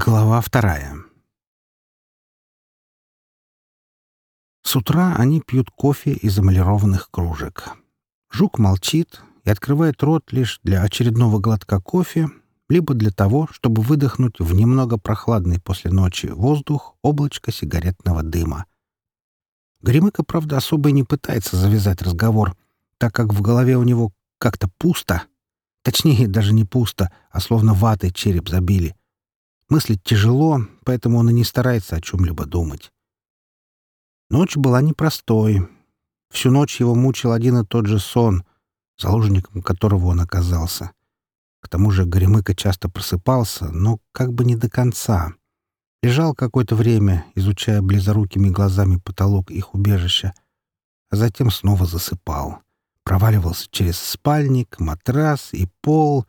Глава вторая. С утра они пьют кофе из эмалированных кружек. Жук молчит и открывает рот лишь для очередного глотка кофе, либо для того, чтобы выдохнуть в немного прохладный после ночи воздух облачко сигаретного дыма. Гремыка, правда, особо и не пытается завязать разговор, так как в голове у него как-то пусто. Точнее, даже не пусто, а словно ватой череп забили. Мыслить тяжело, поэтому он и не старается о чем-либо думать. Ночь была непростой. Всю ночь его мучил один и тот же сон, заложником которого он оказался. К тому же Горемыка часто просыпался, но как бы не до конца. Лежал какое-то время, изучая близорукими глазами потолок их убежища, а затем снова засыпал. Проваливался через спальник, матрас и пол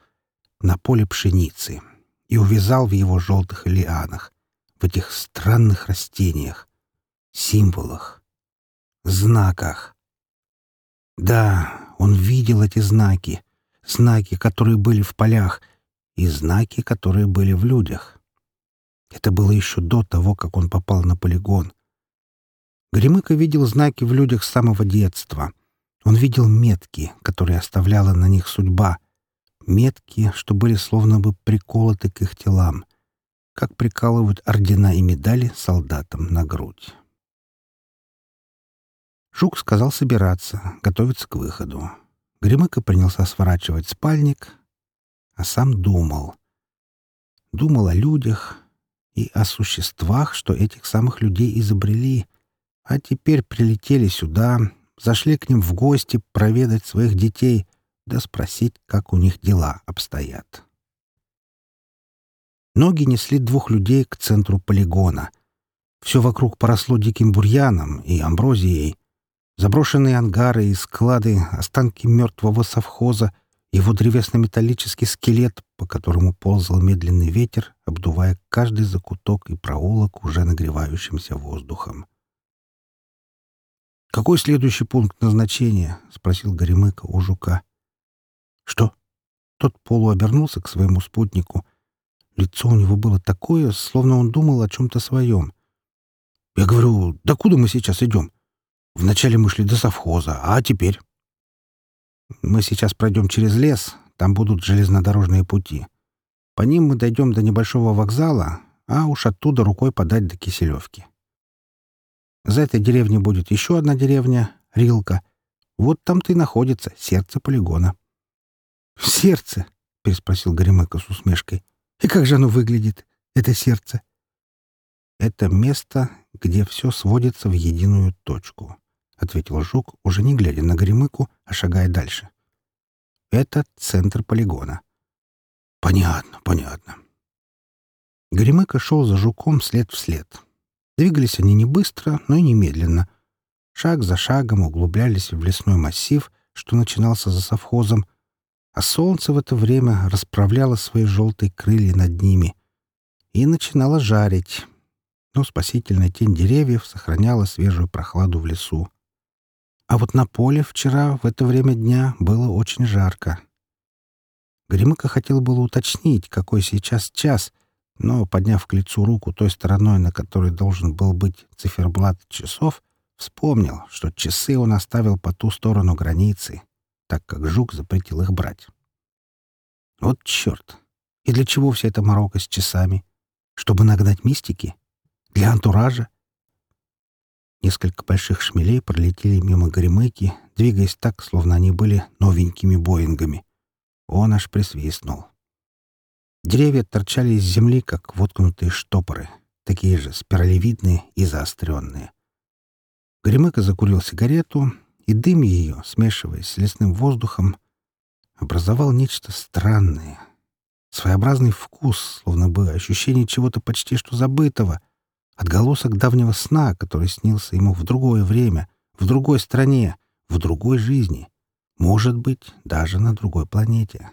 на поле пшеницы и увязал в его желтых лианах, в этих странных растениях, символах, знаках. Да, он видел эти знаки, знаки, которые были в полях, и знаки, которые были в людях. Это было еще до того, как он попал на полигон. Гремыка видел знаки в людях с самого детства. Он видел метки, которые оставляла на них судьба — метки, что были словно бы приколоты к их телам, как прикалывают ордена и медали солдатам на грудь. Жук сказал собираться, готовиться к выходу. Гремыка принялся сворачивать спальник, а сам думал. Думал о людях и о существах, что этих самых людей изобрели, а теперь прилетели сюда, зашли к ним в гости проведать своих детей — да спросить, как у них дела обстоят. Ноги несли двух людей к центру полигона. Все вокруг поросло диким бурьяном и амброзией. Заброшенные ангары и склады, останки мертвого совхоза, его древесно-металлический скелет, по которому ползал медленный ветер, обдувая каждый закуток и проулок уже нагревающимся воздухом. «Какой следующий пункт назначения?» — спросил Горемыка у жука. «Что?» Тот полуобернулся к своему спутнику. Лицо у него было такое, словно он думал о чем-то своем. «Я говорю, да куда мы сейчас идем? Вначале мы шли до совхоза, а теперь?» «Мы сейчас пройдем через лес, там будут железнодорожные пути. По ним мы дойдем до небольшого вокзала, а уж оттуда рукой подать до Киселевки. За этой деревней будет еще одна деревня, Рилка. Вот там-то и находится сердце полигона. «В сердце?» — переспросил Горемыка с усмешкой. «И как же оно выглядит, это сердце?» «Это место, где все сводится в единую точку», — ответил Жук, уже не глядя на Горемыку, а шагая дальше. «Это центр полигона». «Понятно, понятно». Горемыка шел за Жуком след в след. Двигались они не быстро, но и не медленно. Шаг за шагом углублялись в лесной массив, что начинался за совхозом, а солнце в это время расправляло свои желтые крылья над ними и начинало жарить, но спасительная тень деревьев сохраняла свежую прохладу в лесу. А вот на поле вчера в это время дня было очень жарко. Гремыка хотел было уточнить, какой сейчас час, но, подняв к лицу руку той стороной, на которой должен был быть циферблат часов, вспомнил, что часы он оставил по ту сторону границы так как жук запретил их брать. Вот черт! И для чего вся эта морока с часами? Чтобы нагнать мистики? Для антуража? Несколько больших шмелей пролетели мимо горемыки, двигаясь так, словно они были новенькими боингами. Он аж присвистнул. Деревья торчали из земли, как воткнутые штопоры, такие же спиралевидные и заостренные. Горемыка закурил сигарету, и дым ее, смешиваясь с лесным воздухом, образовал нечто странное. Своеобразный вкус, словно бы ощущение чего-то почти что забытого, отголосок давнего сна, который снился ему в другое время, в другой стране, в другой жизни, может быть, даже на другой планете.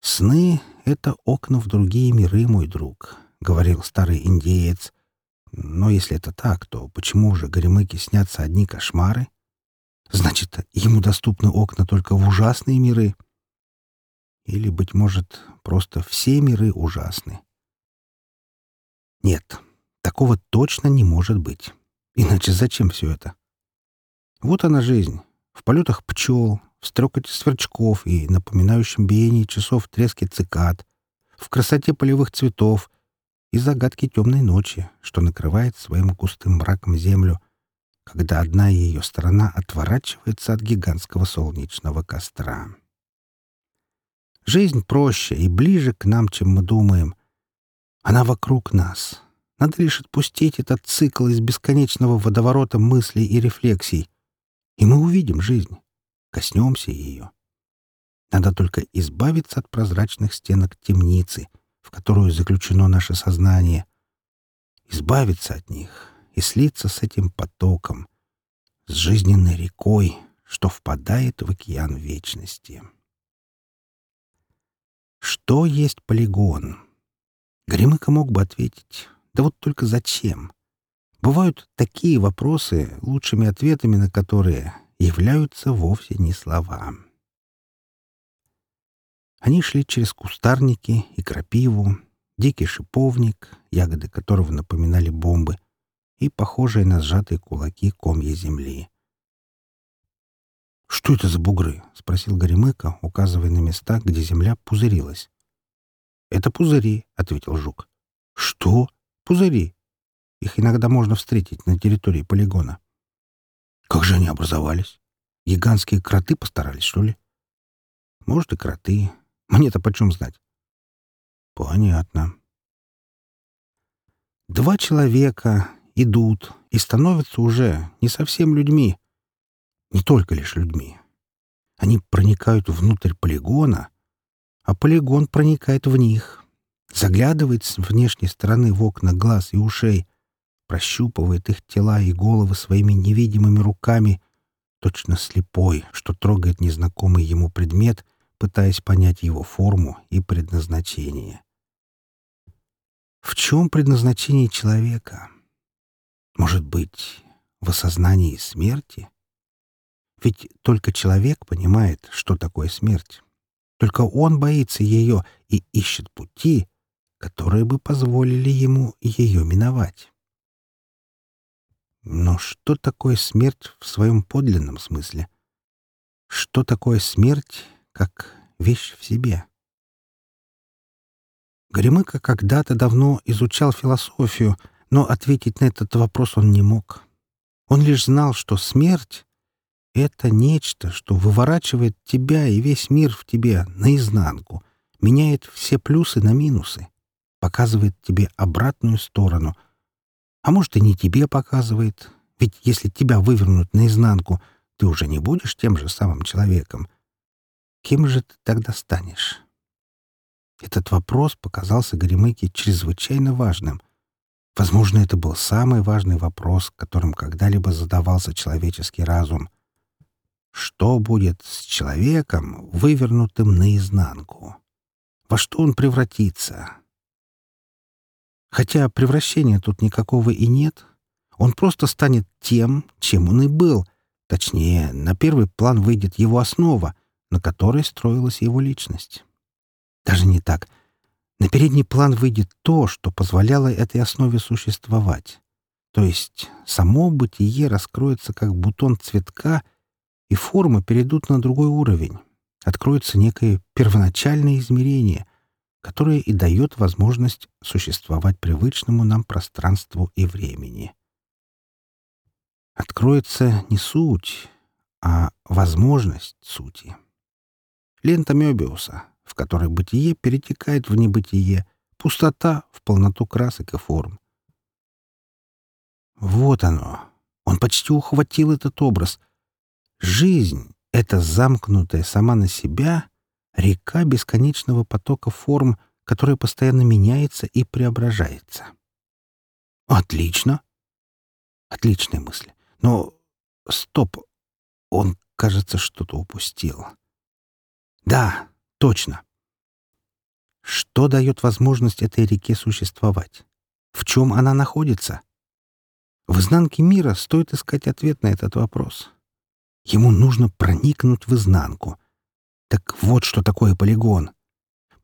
«Сны — это окна в другие миры, мой друг», — говорил старый индеец, но если это так, то почему же Горемыке снятся одни кошмары? Значит, ему доступны окна только в ужасные миры. Или, быть может, просто все миры ужасны. Нет, такого точно не может быть. Иначе зачем все это? Вот она жизнь. В полетах пчел, в стрекоте сверчков и напоминающем биении часов треске цикад, в красоте полевых цветов и загадке темной ночи, что накрывает своим густым мраком землю, когда одна ее сторона отворачивается от гигантского солнечного костра. Жизнь проще и ближе к нам, чем мы думаем. Она вокруг нас. Надо лишь отпустить этот цикл из бесконечного водоворота мыслей и рефлексий, и мы увидим жизнь коснемся ее. Надо только избавиться от прозрачных стенок темницы, в которую заключено наше сознание, избавиться от них и слиться с этим потоком, с жизненной рекой, что впадает в океан вечности. Что есть полигон? Гремыка мог бы ответить, да вот только зачем? Бывают такие вопросы, лучшими ответами на которые являются вовсе не слова. Они шли через кустарники и крапиву, дикий шиповник, ягоды которого напоминали бомбы, и похожие на сжатые кулаки комья земли. «Что это за бугры?» — спросил Горемыка, указывая на места, где земля пузырилась. «Это пузыри», — ответил Жук. «Что? Пузыри. Их иногда можно встретить на территории полигона. Как же они образовались? Гигантские кроты постарались, что ли? Может, и кроты. Мне-то почем знать? Понятно. Два человека идут и становятся уже не совсем людьми. Не только лишь людьми. Они проникают внутрь полигона, а полигон проникает в них, заглядывает с внешней стороны в окна глаз и ушей, прощупывает их тела и головы своими невидимыми руками, точно слепой, что трогает незнакомый ему предмет, пытаясь понять его форму и предназначение. В чем предназначение человека? Может быть, в осознании смерти? Ведь только человек понимает, что такое смерть. Только он боится ее и ищет пути, которые бы позволили ему ее миновать. Но что такое смерть в своем подлинном смысле? Что такое смерть, как вещь в себе? Горемыка когда-то давно изучал философию, но ответить на этот вопрос он не мог. Он лишь знал, что смерть — это нечто, что выворачивает тебя и весь мир в тебе наизнанку, меняет все плюсы на минусы, показывает тебе обратную сторону — а может, и не тебе показывает. Ведь если тебя вывернут наизнанку, ты уже не будешь тем же самым человеком. Кем же ты тогда станешь? Этот вопрос показался Горемыке чрезвычайно важным. Возможно, это был самый важный вопрос, которым когда-либо задавался человеческий разум. Что будет с человеком, вывернутым наизнанку? Во что он превратится? Хотя превращения тут никакого и нет. Он просто станет тем, чем он и был. Точнее, на первый план выйдет его основа, на которой строилась его личность. Даже не так. На передний план выйдет то, что позволяло этой основе существовать. То есть само бытие раскроется как бутон цветка, и формы перейдут на другой уровень. Откроется некое первоначальное измерение, которое и дает возможность существовать привычному нам пространству и времени. Откроется не суть, а возможность сути. Лента Мёбиуса, в которой бытие перетекает в небытие, пустота в полноту красок и форм. Вот оно. Он почти ухватил этот образ. Жизнь — это замкнутая сама на себя река бесконечного потока форм, которая постоянно меняется и преображается. Отлично. Отличная мысль. Но стоп. Он, кажется, что-то упустил. Да, точно. Что дает возможность этой реке существовать? В чем она находится? В изнанке мира стоит искать ответ на этот вопрос. Ему нужно проникнуть в изнанку — так вот что такое полигон.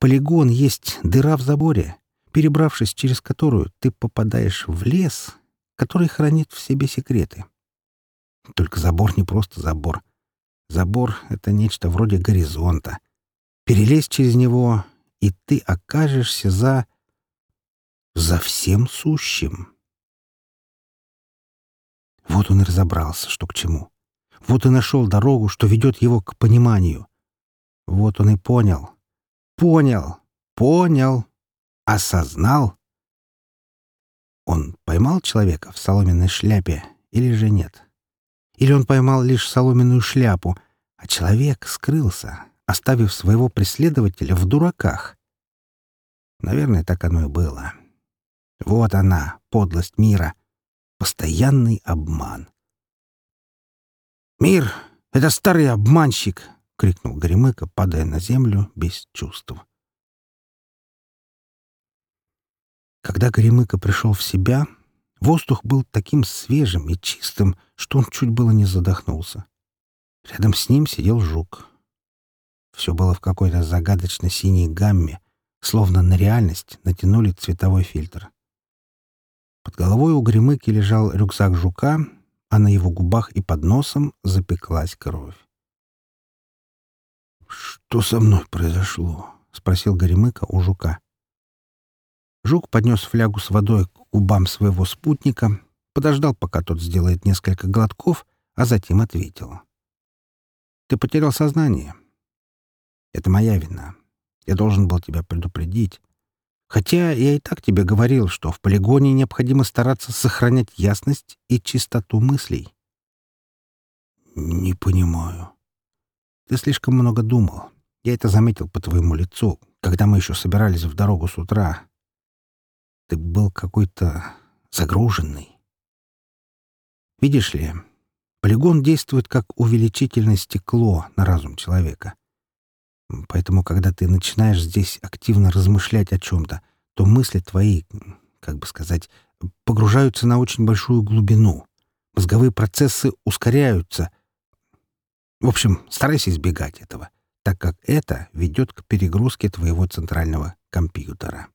Полигон есть дыра в заборе, перебравшись через которую ты попадаешь в лес, который хранит в себе секреты. Только забор не просто забор. Забор — это нечто вроде горизонта. Перелезь через него, и ты окажешься за... за всем сущим. Вот он и разобрался, что к чему. Вот и нашел дорогу, что ведет его к пониманию. Вот он и понял. Понял. Понял. Осознал. Он поймал человека в соломенной шляпе или же нет? Или он поймал лишь соломенную шляпу, а человек скрылся, оставив своего преследователя в дураках? Наверное, так оно и было. Вот она, подлость мира. Постоянный обман. «Мир — это старый обманщик!» — крикнул Горемыка, падая на землю без чувств. Когда Горемыка пришел в себя, воздух был таким свежим и чистым, что он чуть было не задохнулся. Рядом с ним сидел жук. Все было в какой-то загадочно синей гамме, словно на реальность натянули цветовой фильтр. Под головой у Гремыки лежал рюкзак жука, а на его губах и под носом запеклась кровь. «Что со мной произошло?» — спросил Горемыка у жука. Жук поднес флягу с водой к губам своего спутника, подождал, пока тот сделает несколько глотков, а затем ответил. «Ты потерял сознание. Это моя вина. Я должен был тебя предупредить. Хотя я и так тебе говорил, что в полигоне необходимо стараться сохранять ясность и чистоту мыслей. Не понимаю. Ты слишком много думал. Я это заметил по твоему лицу, когда мы еще собирались в дорогу с утра. Ты был какой-то загруженный. Видишь ли, полигон действует как увеличительное стекло на разум человека. Поэтому, когда ты начинаешь здесь активно размышлять о чем-то, то мысли твои, как бы сказать, погружаются на очень большую глубину. Мозговые процессы ускоряются. В общем, старайся избегать этого, так как это ведет к перегрузке твоего центрального компьютера.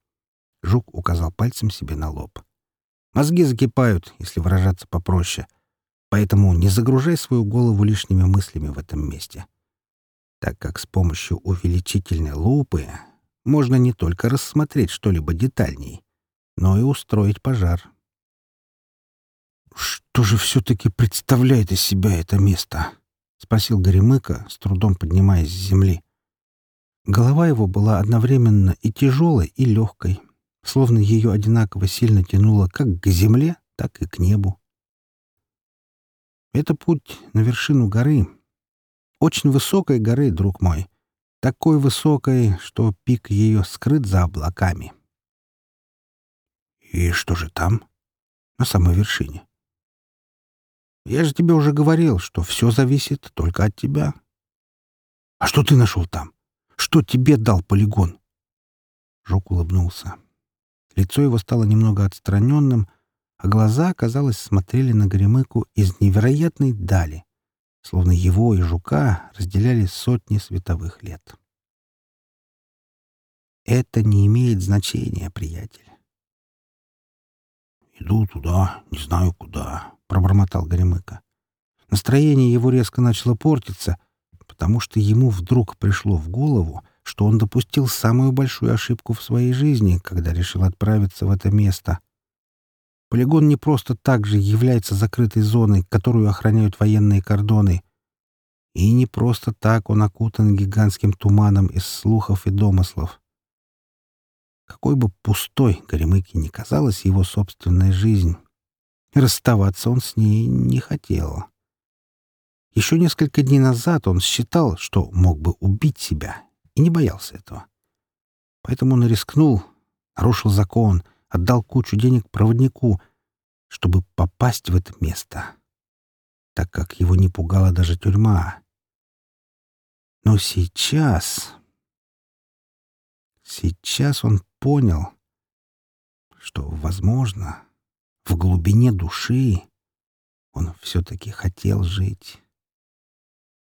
Жук указал пальцем себе на лоб. Мозги закипают, если выражаться попроще. Поэтому не загружай свою голову лишними мыслями в этом месте так как с помощью увеличительной лупы можно не только рассмотреть что-либо детальней, но и устроить пожар. «Что же все-таки представляет из себя это место?» — спросил Горемыка, с трудом поднимаясь с земли. Голова его была одновременно и тяжелой, и легкой, словно ее одинаково сильно тянуло как к земле, так и к небу. Это путь на вершину горы, очень высокой горы, друг мой. Такой высокой, что пик ее скрыт за облаками. И что же там? На самой вершине. Я же тебе уже говорил, что все зависит только от тебя. А что ты нашел там? Что тебе дал полигон? Жук улыбнулся. Лицо его стало немного отстраненным, а глаза, казалось, смотрели на Горемыку из невероятной дали словно его и жука разделяли сотни световых лет. Это не имеет значения, приятель. «Иду туда, не знаю куда», — пробормотал Горемыка. Настроение его резко начало портиться, потому что ему вдруг пришло в голову, что он допустил самую большую ошибку в своей жизни, когда решил отправиться в это место. Полигон не просто так же является закрытой зоной, которую охраняют военные кордоны. И не просто так он окутан гигантским туманом из слухов и домыслов. Какой бы пустой Горемыке не казалась его собственная жизнь, расставаться он с ней не хотел. Еще несколько дней назад он считал, что мог бы убить себя, и не боялся этого. Поэтому он рискнул, нарушил закон — отдал кучу денег проводнику, чтобы попасть в это место, так как его не пугала даже тюрьма. Но сейчас... Сейчас он понял, что, возможно, в глубине души он все-таки хотел жить.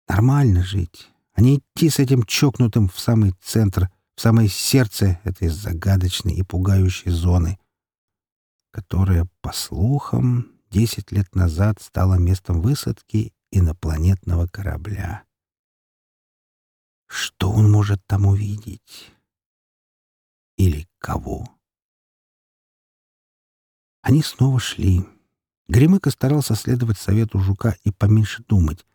Нормально жить, а не идти с этим чокнутым в самый центр, в самое сердце этой загадочной и пугающей зоны, которая, по слухам, десять лет назад стала местом высадки инопланетного корабля. Что он может там увидеть? Или кого? Они снова шли. Гремыка старался следовать совету жука и поменьше думать.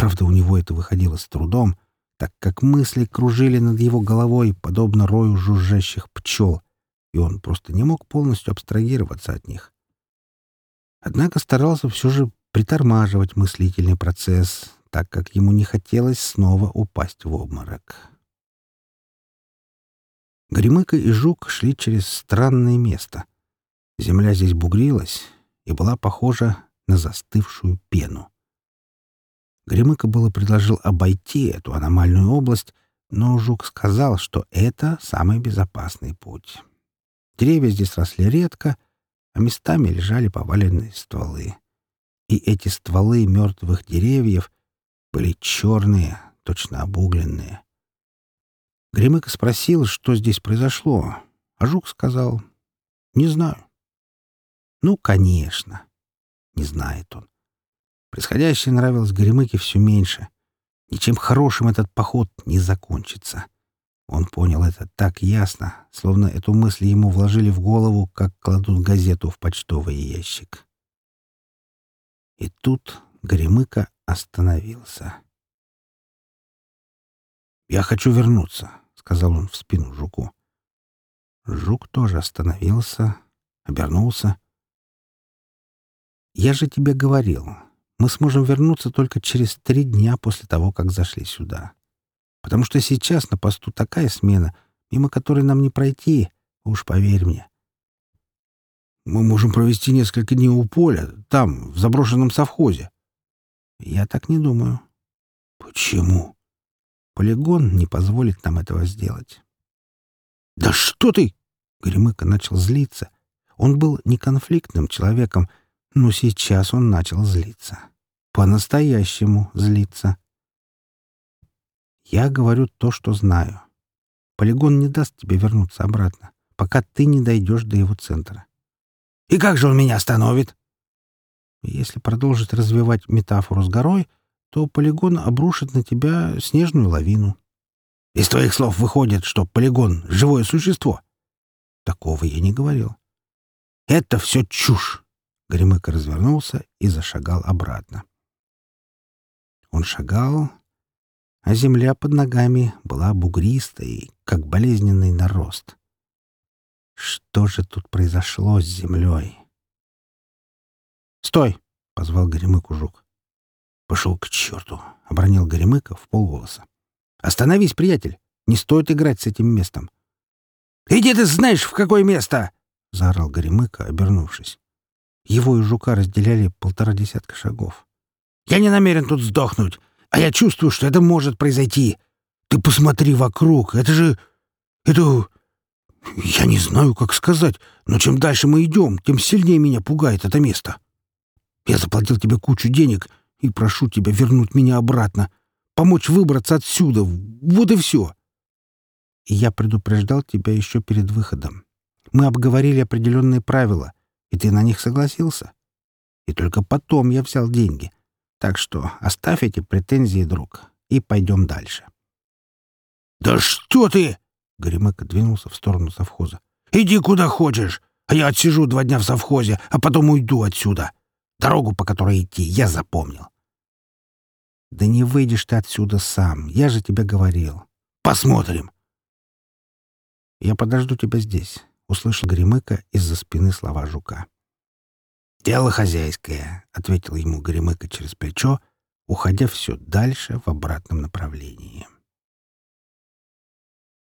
Правда, у него это выходило с трудом, так как мысли кружили над его головой, подобно рою жужжащих пчел, и он просто не мог полностью абстрагироваться от них. Однако старался все же притормаживать мыслительный процесс, так как ему не хотелось снова упасть в обморок. Гремыка и Жук шли через странное место. Земля здесь бугрилась и была похожа на застывшую пену. Гремыка было предложил обойти эту аномальную область, но Жук сказал, что это самый безопасный путь. Деревья здесь росли редко, а местами лежали поваленные стволы. И эти стволы мертвых деревьев были черные, точно обугленные. Гремыка спросил, что здесь произошло, а Жук сказал «Не знаю». «Ну, конечно». Не знает он. Происходящее нравилось Горемыке все меньше. Ничем хорошим этот поход не закончится. Он понял это так ясно, словно эту мысль ему вложили в голову, как кладут газету в почтовый ящик. И тут Горемыка остановился. «Я хочу вернуться», — сказал он в спину жуку. Жук тоже остановился, обернулся. «Я же тебе говорил, мы сможем вернуться только через три дня после того, как зашли сюда. Потому что сейчас на посту такая смена, мимо которой нам не пройти, уж поверь мне. Мы можем провести несколько дней у поля, там, в заброшенном совхозе. Я так не думаю. Почему? Полигон не позволит нам этого сделать. Да что ты! Гремыка начал злиться. Он был не конфликтным человеком, но сейчас он начал злиться. По-настоящему злиться. Я говорю то, что знаю. Полигон не даст тебе вернуться обратно, пока ты не дойдешь до его центра. И как же он меня остановит? Если продолжить развивать метафору с горой, то полигон обрушит на тебя снежную лавину. Из твоих слов выходит, что полигон — живое существо. Такого я не говорил. Это все чушь. Горемыка развернулся и зашагал обратно. Он шагал, а земля под ногами была бугристой, как болезненный нарост. Что же тут произошло с землей? «Стой!» — позвал Горемыку жук. «Пошел к черту!» — обронил Горемыка в полголоса. «Остановись, приятель! Не стоит играть с этим местом!» «Иди ты знаешь, в какое место!» — заорал Горемыка, обернувшись. Его и жука разделяли полтора десятка шагов. Я не намерен тут сдохнуть, а я чувствую, что это может произойти. Ты посмотри вокруг, это же... Это... Я не знаю, как сказать, но чем дальше мы идем, тем сильнее меня пугает это место. Я заплатил тебе кучу денег и прошу тебя вернуть меня обратно, помочь выбраться отсюда. Вот и все. Я предупреждал тебя еще перед выходом. Мы обговорили определенные правила, и ты на них согласился. И только потом я взял деньги — так что оставь эти претензии, друг, и пойдем дальше. «Да что ты!» — Горемыка двинулся в сторону совхоза. «Иди куда хочешь, а я отсижу два дня в совхозе, а потом уйду отсюда. Дорогу, по которой идти, я запомнил». «Да не выйдешь ты отсюда сам, я же тебе говорил». «Посмотрим». «Я подожду тебя здесь», — услышал Гремыка из-за спины слова жука. «Дело хозяйское», — ответил ему Горемыка через плечо, уходя все дальше в обратном направлении.